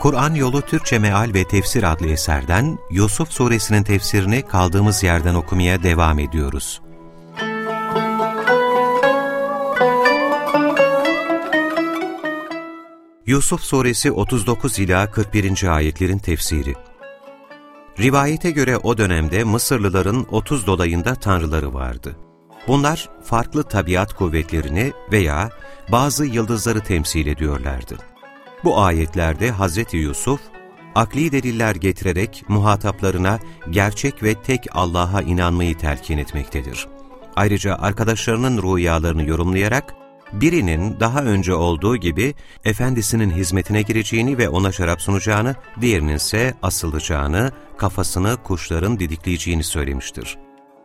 Kur'an Yolu Türkçe Meal ve Tefsir adlı eserden Yusuf Suresinin tefsirini kaldığımız yerden okumaya devam ediyoruz. Yusuf Suresi 39 ila 41. ayetlerin tefsiri. Rivayete göre o dönemde Mısırlıların 30 dolayında tanrıları vardı. Bunlar farklı tabiat kuvvetlerini veya bazı yıldızları temsil ediyorlardı. Bu ayetlerde Hz. Yusuf, akli deliller getirerek muhataplarına gerçek ve tek Allah'a inanmayı telkin etmektedir. Ayrıca arkadaşlarının rüyalarını yorumlayarak, birinin daha önce olduğu gibi efendisinin hizmetine gireceğini ve ona şarap sunacağını, diğerinin ise asılacağını, kafasını kuşların didikleyeceğini söylemiştir.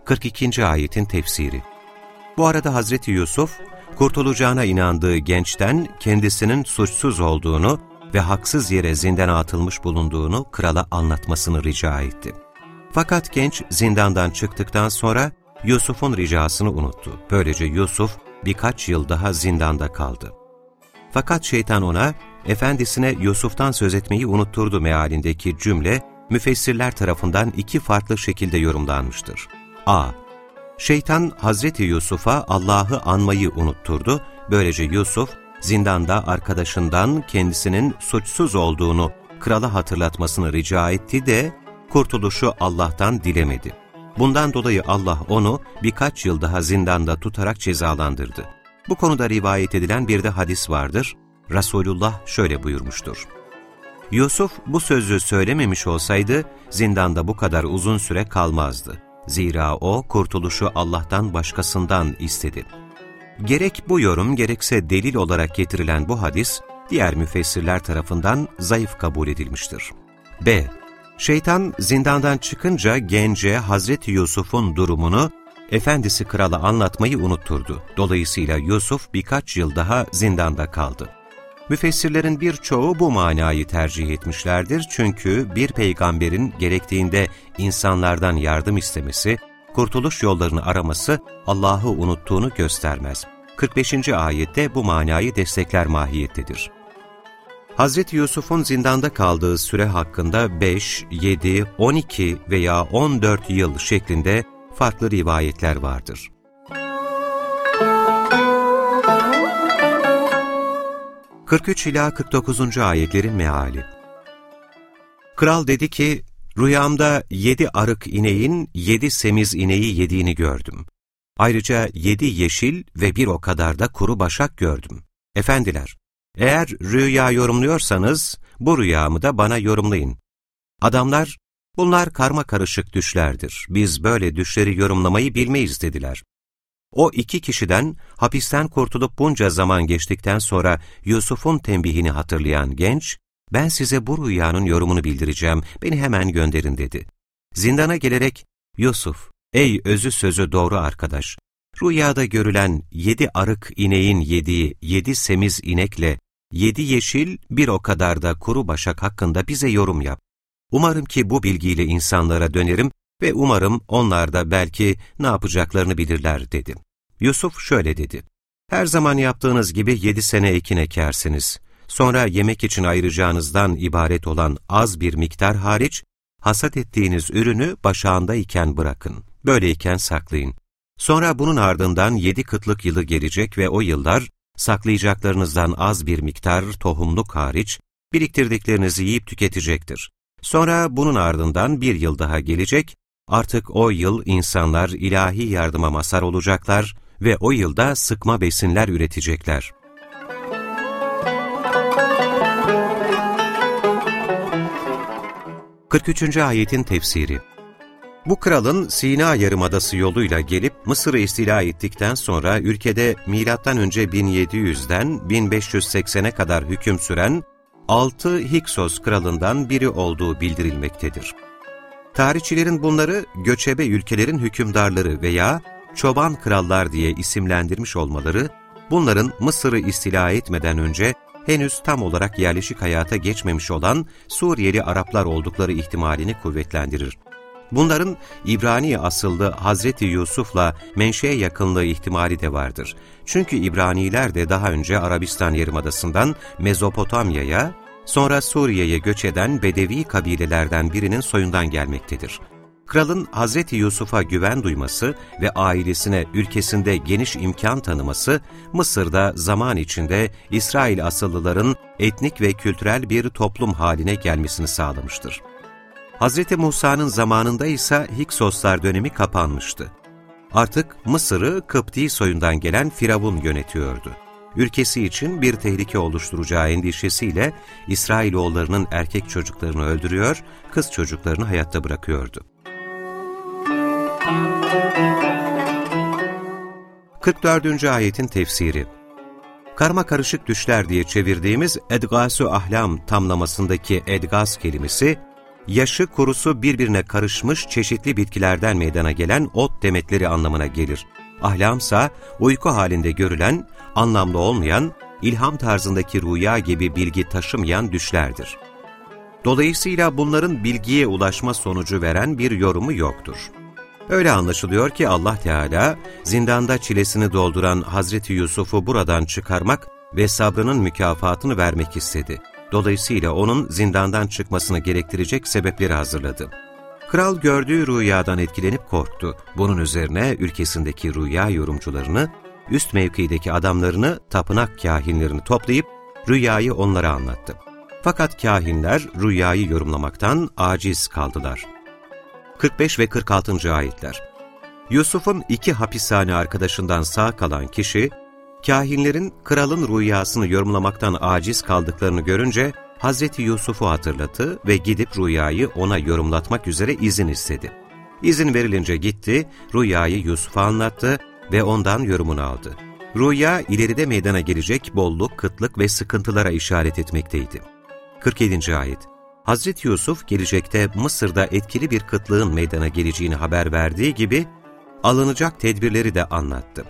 42. ayetin tefsiri Bu arada Hazreti Yusuf, kurtulacağına inandığı gençten kendisinin suçsuz olduğunu ve haksız yere zindana atılmış bulunduğunu krala anlatmasını rica etti. Fakat genç zindandan çıktıktan sonra Yusuf'un ricasını unuttu. Böylece Yusuf birkaç yıl daha zindanda kaldı. Fakat şeytan ona, efendisine Yusuf'tan söz etmeyi unutturdu mealindeki cümle, müfessirler tarafından iki farklı şekilde yorumlanmıştır. a. Şeytan Hazreti Yusuf'a Allah'ı anmayı unutturdu. Böylece Yusuf zindanda arkadaşından kendisinin suçsuz olduğunu krala hatırlatmasını rica etti de kurtuluşu Allah'tan dilemedi. Bundan dolayı Allah onu birkaç yıl daha zindanda tutarak cezalandırdı. Bu konuda rivayet edilen bir de hadis vardır. Resulullah şöyle buyurmuştur. Yusuf bu sözü söylememiş olsaydı zindanda bu kadar uzun süre kalmazdı. Zira o kurtuluşu Allah'tan başkasından istedi. Gerek bu yorum gerekse delil olarak getirilen bu hadis, diğer müfessirler tarafından zayıf kabul edilmiştir. B. Şeytan zindandan çıkınca gence Hazreti Yusuf'un durumunu efendisi krala anlatmayı unutturdu. Dolayısıyla Yusuf birkaç yıl daha zindanda kaldı. Müfessirlerin birçoğu bu manayı tercih etmişlerdir çünkü bir peygamberin gerektiğinde insanlardan yardım istemesi, kurtuluş yollarını araması Allah'ı unuttuğunu göstermez. 45. ayette bu manayı destekler mahiyettedir. Hz. Yusuf'un zindanda kaldığı süre hakkında 5, 7, 12 veya 14 yıl şeklinde farklı rivayetler vardır. 43 ila 49. ayetlerin meali. Kral dedi ki, rüyamda yedi arık ineğin yedi semiz ineği yediğini gördüm. Ayrıca yedi yeşil ve bir o kadar da kuru başak gördüm. Efendiler, eğer rüya yorumluyorsanız bu rüyamı da bana yorumlayın. Adamlar, bunlar karma karışık düşlerdir, biz böyle düşleri yorumlamayı bilmeyiz dediler. O iki kişiden hapisten kurtulup bunca zaman geçtikten sonra Yusuf'un tembihini hatırlayan genç, ben size bu rüyanın yorumunu bildireceğim, beni hemen gönderin dedi. Zindana gelerek, Yusuf, ey özü sözü doğru arkadaş, rüyada görülen yedi arık ineğin yediği yedi semiz inekle yedi yeşil bir o kadar da kuru başak hakkında bize yorum yap. Umarım ki bu bilgiyle insanlara dönerim ve umarım onlar da belki ne yapacaklarını bilirler dedi. Yusuf şöyle dedi, her zaman yaptığınız gibi yedi sene ekin ekersiniz. Sonra yemek için ayıracağınızdan ibaret olan az bir miktar hariç, hasat ettiğiniz ürünü başağında iken bırakın. Böyleyken saklayın. Sonra bunun ardından yedi kıtlık yılı gelecek ve o yıllar, saklayacaklarınızdan az bir miktar tohumluk hariç, biriktirdiklerinizi yiyip tüketecektir. Sonra bunun ardından bir yıl daha gelecek, artık o yıl insanlar ilahi yardıma mazhar olacaklar ve o yılda sıkma besinler üretecekler. Kırk üçüncü ayetin tefsiri Bu kralın Sina Yarımadası yoluyla gelip Mısır'ı istila ettikten sonra ülkede M.Ö. 1700'den 1580'e kadar hüküm süren 6 Hiksos kralından biri olduğu bildirilmektedir. Tarihçilerin bunları göçebe ülkelerin hükümdarları veya çoban krallar diye isimlendirmiş olmaları, bunların Mısır'ı istila etmeden önce henüz tam olarak yerleşik hayata geçmemiş olan Suriyeli Araplar oldukları ihtimalini kuvvetlendirir. Bunların İbrani asıllı Hazreti Yusuf'la menşe yakınlığı ihtimali de vardır. Çünkü İbraniler de daha önce Arabistan Yarımadası'ndan Mezopotamya'ya, sonra Suriye'ye göç eden Bedevi kabilelerden birinin soyundan gelmektedir. Kralın Hazreti Yusuf'a güven duyması ve ailesine ülkesinde geniş imkan tanıması, Mısır'da zaman içinde İsrail asıllıların etnik ve kültürel bir toplum haline gelmesini sağlamıştır. Hz. Musa'nın zamanında ise Hiksoslar dönemi kapanmıştı. Artık Mısır'ı Kıpti soyundan gelen Firavun yönetiyordu. Ülkesi için bir tehlike oluşturacağı endişesiyle İsrailoğullarının erkek çocuklarını öldürüyor, kız çocuklarını hayatta bırakıyordu. 44. ayetin tefsiri Karma karışık düşler diye çevirdiğimiz Edgasu Ahlam tamlamasındaki Edgas kelimesi, yaşı kurusu birbirine karışmış çeşitli bitkilerden meydana gelen ot demetleri anlamına gelir. Ahlamsa uyku halinde görülen, anlamlı olmayan, ilham tarzındaki rüya gibi bilgi taşımayan düşlerdir. Dolayısıyla bunların bilgiye ulaşma sonucu veren bir yorumu yoktur. Öyle anlaşılıyor ki Allah Teala zindanda çilesini dolduran Hazreti Yusuf'u buradan çıkarmak ve sabrının mükafatını vermek istedi. Dolayısıyla onun zindandan çıkmasını gerektirecek sebepleri hazırladı. Kral gördüğü rüyadan etkilenip korktu. Bunun üzerine ülkesindeki rüya yorumcularını, üst mevkideki adamlarını, tapınak kahinlerini toplayıp rüyayı onlara anlattı. Fakat kahinler rüyayı yorumlamaktan aciz kaldılar. 45 ve 46. ayetler Yusuf'un iki hapishane arkadaşından sağ kalan kişi, kahinlerin kralın rüyasını yorumlamaktan aciz kaldıklarını görünce Hazreti Yusuf'u hatırlattı ve gidip rüyayı ona yorumlatmak üzere izin istedi. İzin verilince gitti, rüyayı Yusuf'a anlattı ve ondan yorumunu aldı. Rüya ileride meydana gelecek bolluk, kıtlık ve sıkıntılara işaret etmekteydi. 47. Ayet Hazreti Yusuf gelecekte Mısır'da etkili bir kıtlığın meydana geleceğini haber verdiği gibi alınacak tedbirleri de anlattı.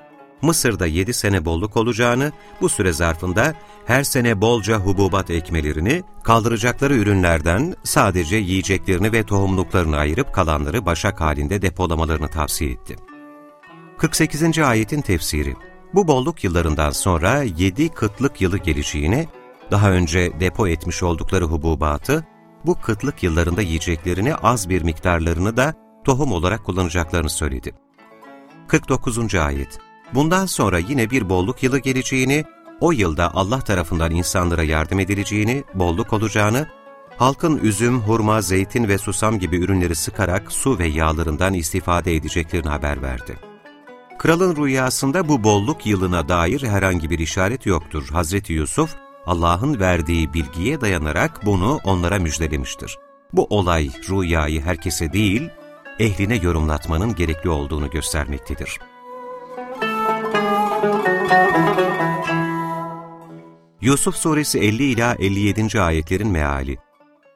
Mısır'da 7 sene bolluk olacağını, bu süre zarfında her sene bolca hububat ekmelerini, kaldıracakları ürünlerden sadece yiyeceklerini ve tohumluklarını ayırıp kalanları başak halinde depolamalarını tavsiye etti. 48. ayetin tefsiri Bu bolluk yıllarından sonra 7 kıtlık yılı geleceğini, daha önce depo etmiş oldukları hububatı, bu kıtlık yıllarında yiyeceklerini az bir miktarlarını da tohum olarak kullanacaklarını söyledi. 49. ayet Bundan sonra yine bir bolluk yılı geleceğini, o yılda Allah tarafından insanlara yardım edileceğini, bolluk olacağını, halkın üzüm, hurma, zeytin ve susam gibi ürünleri sıkarak su ve yağlarından istifade edeceklerini haber verdi. Kralın rüyasında bu bolluk yılına dair herhangi bir işaret yoktur. Hazreti Yusuf, Allah'ın verdiği bilgiye dayanarak bunu onlara müjdelemiştir. Bu olay rüyayı herkese değil, ehline yorumlatmanın gerekli olduğunu göstermektedir. Yusuf Suresi 50 ila 57. ayetlerin meali.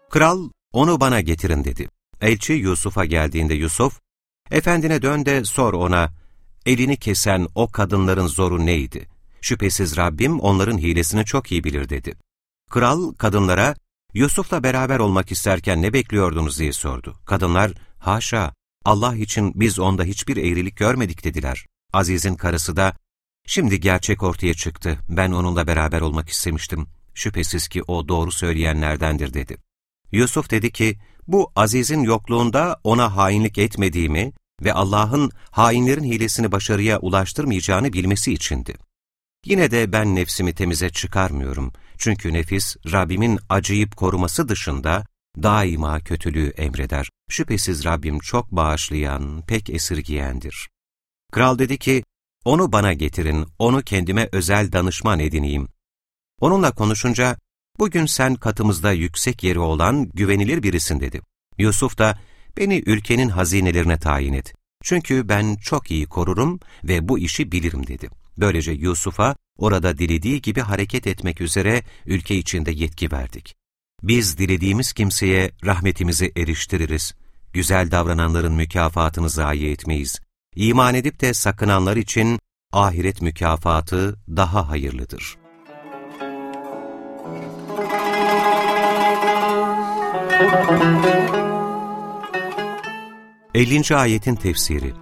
Kral, onu bana getirin dedi. Elçi Yusuf'a geldiğinde Yusuf, efendine dön de sor ona, elini kesen o kadınların zoru neydi? Şüphesiz Rabbim onların hilesini çok iyi bilir dedi. Kral kadınlara, Yusuf'la beraber olmak isterken ne bekliyordunuz diye sordu. Kadınlar, haşa, Allah için biz onda hiçbir eğrilik görmedik dediler. Aziz'in karısı da, Şimdi gerçek ortaya çıktı. Ben onunla beraber olmak istemiştim. Şüphesiz ki o doğru söyleyenlerdendir dedi. Yusuf dedi ki, bu Aziz'in yokluğunda ona hainlik etmediğimi ve Allah'ın hainlerin hilesini başarıya ulaştırmayacağını bilmesi içindi. Yine de ben nefsimi temize çıkarmıyorum. Çünkü nefis, Rabbimin acıyıp koruması dışında daima kötülüğü emreder. Şüphesiz Rabbim çok bağışlayan, pek esirgiyendir. Kral dedi ki, onu bana getirin, onu kendime özel danışman edineyim. Onunla konuşunca, bugün sen katımızda yüksek yeri olan güvenilir birisin dedi. Yusuf da, beni ülkenin hazinelerine tayin et. Çünkü ben çok iyi korurum ve bu işi bilirim dedi. Böylece Yusuf'a orada dilediği gibi hareket etmek üzere ülke içinde yetki verdik. Biz dilediğimiz kimseye rahmetimizi eriştiririz. güzel davrananların mükafatını zayi etmeyiz. İman edip de sakınanlar için ahiret mükafatı daha hayırlıdır. 50. ayetin tefsiri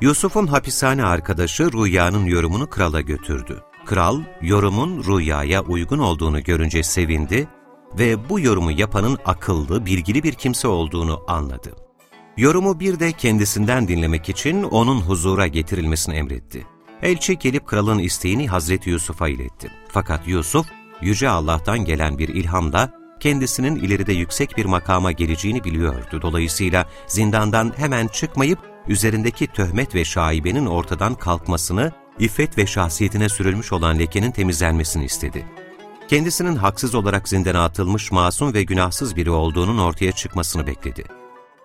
Yusuf'un hapishane arkadaşı rüyanın yorumunu krala götürdü. Kral, yorumun rüyaya uygun olduğunu görünce sevindi ve bu yorumu yapanın akıllı, bilgili bir kimse olduğunu anladı. Yorumu bir de kendisinden dinlemek için onun huzura getirilmesini emretti. Elçi gelip kralın isteğini Hazreti Yusuf'a iletti. Fakat Yusuf, Yüce Allah'tan gelen bir ilhamla kendisinin ileride yüksek bir makama geleceğini biliyordu. Dolayısıyla zindandan hemen çıkmayıp üzerindeki töhmet ve şaibenin ortadan kalkmasını, iffet ve şahsiyetine sürülmüş olan lekenin temizlenmesini istedi. Kendisinin haksız olarak zindana atılmış masum ve günahsız biri olduğunun ortaya çıkmasını bekledi.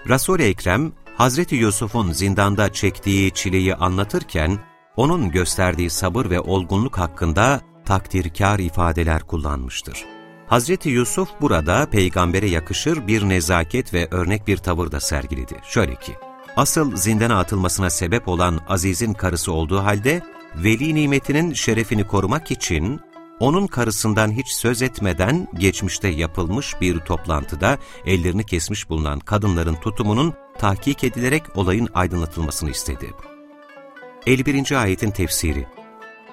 Resul-i Ekrem, Hazreti Yusuf'un zindanda çektiği çileyi anlatırken, onun gösterdiği sabır ve olgunluk hakkında takdirkar ifadeler kullanmıştır. Hazreti Yusuf burada peygambere yakışır bir nezaket ve örnek bir tavır da sergiledi. Şöyle ki, asıl zindana atılmasına sebep olan Aziz'in karısı olduğu halde, veli nimetinin şerefini korumak için onun karısından hiç söz etmeden geçmişte yapılmış bir toplantıda ellerini kesmiş bulunan kadınların tutumunun tahkik edilerek olayın aydınlatılmasını istedi. 51. ayetin tefsiri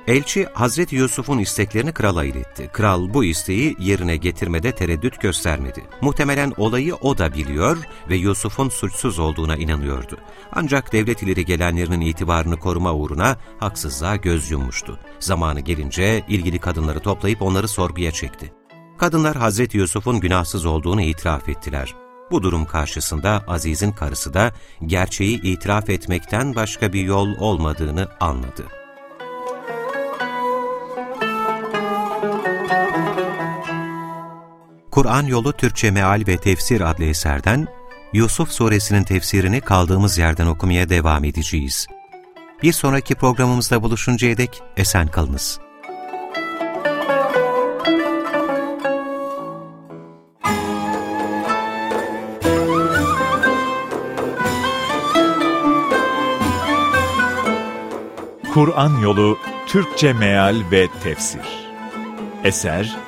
Elçi, Hazreti Yusuf'un isteklerini krala iletti. Kral bu isteği yerine getirmede tereddüt göstermedi. Muhtemelen olayı o da biliyor ve Yusuf'un suçsuz olduğuna inanıyordu. Ancak devlet ileri gelenlerinin itibarını koruma uğruna haksızlığa göz yummuştu. Zamanı gelince ilgili kadınları toplayıp onları sorguya çekti. Kadınlar Hazreti Yusuf'un günahsız olduğunu itiraf ettiler. Bu durum karşısında Aziz'in karısı da gerçeği itiraf etmekten başka bir yol olmadığını anladı. Kur'an Yolu Türkçe Meal ve Tefsir adlı eserden Yusuf Suresinin tefsirini kaldığımız yerden okumaya devam edeceğiz. Bir sonraki programımızda buluşuncaya dek esen kalınız. Kur'an Yolu Türkçe Meal ve Tefsir Eser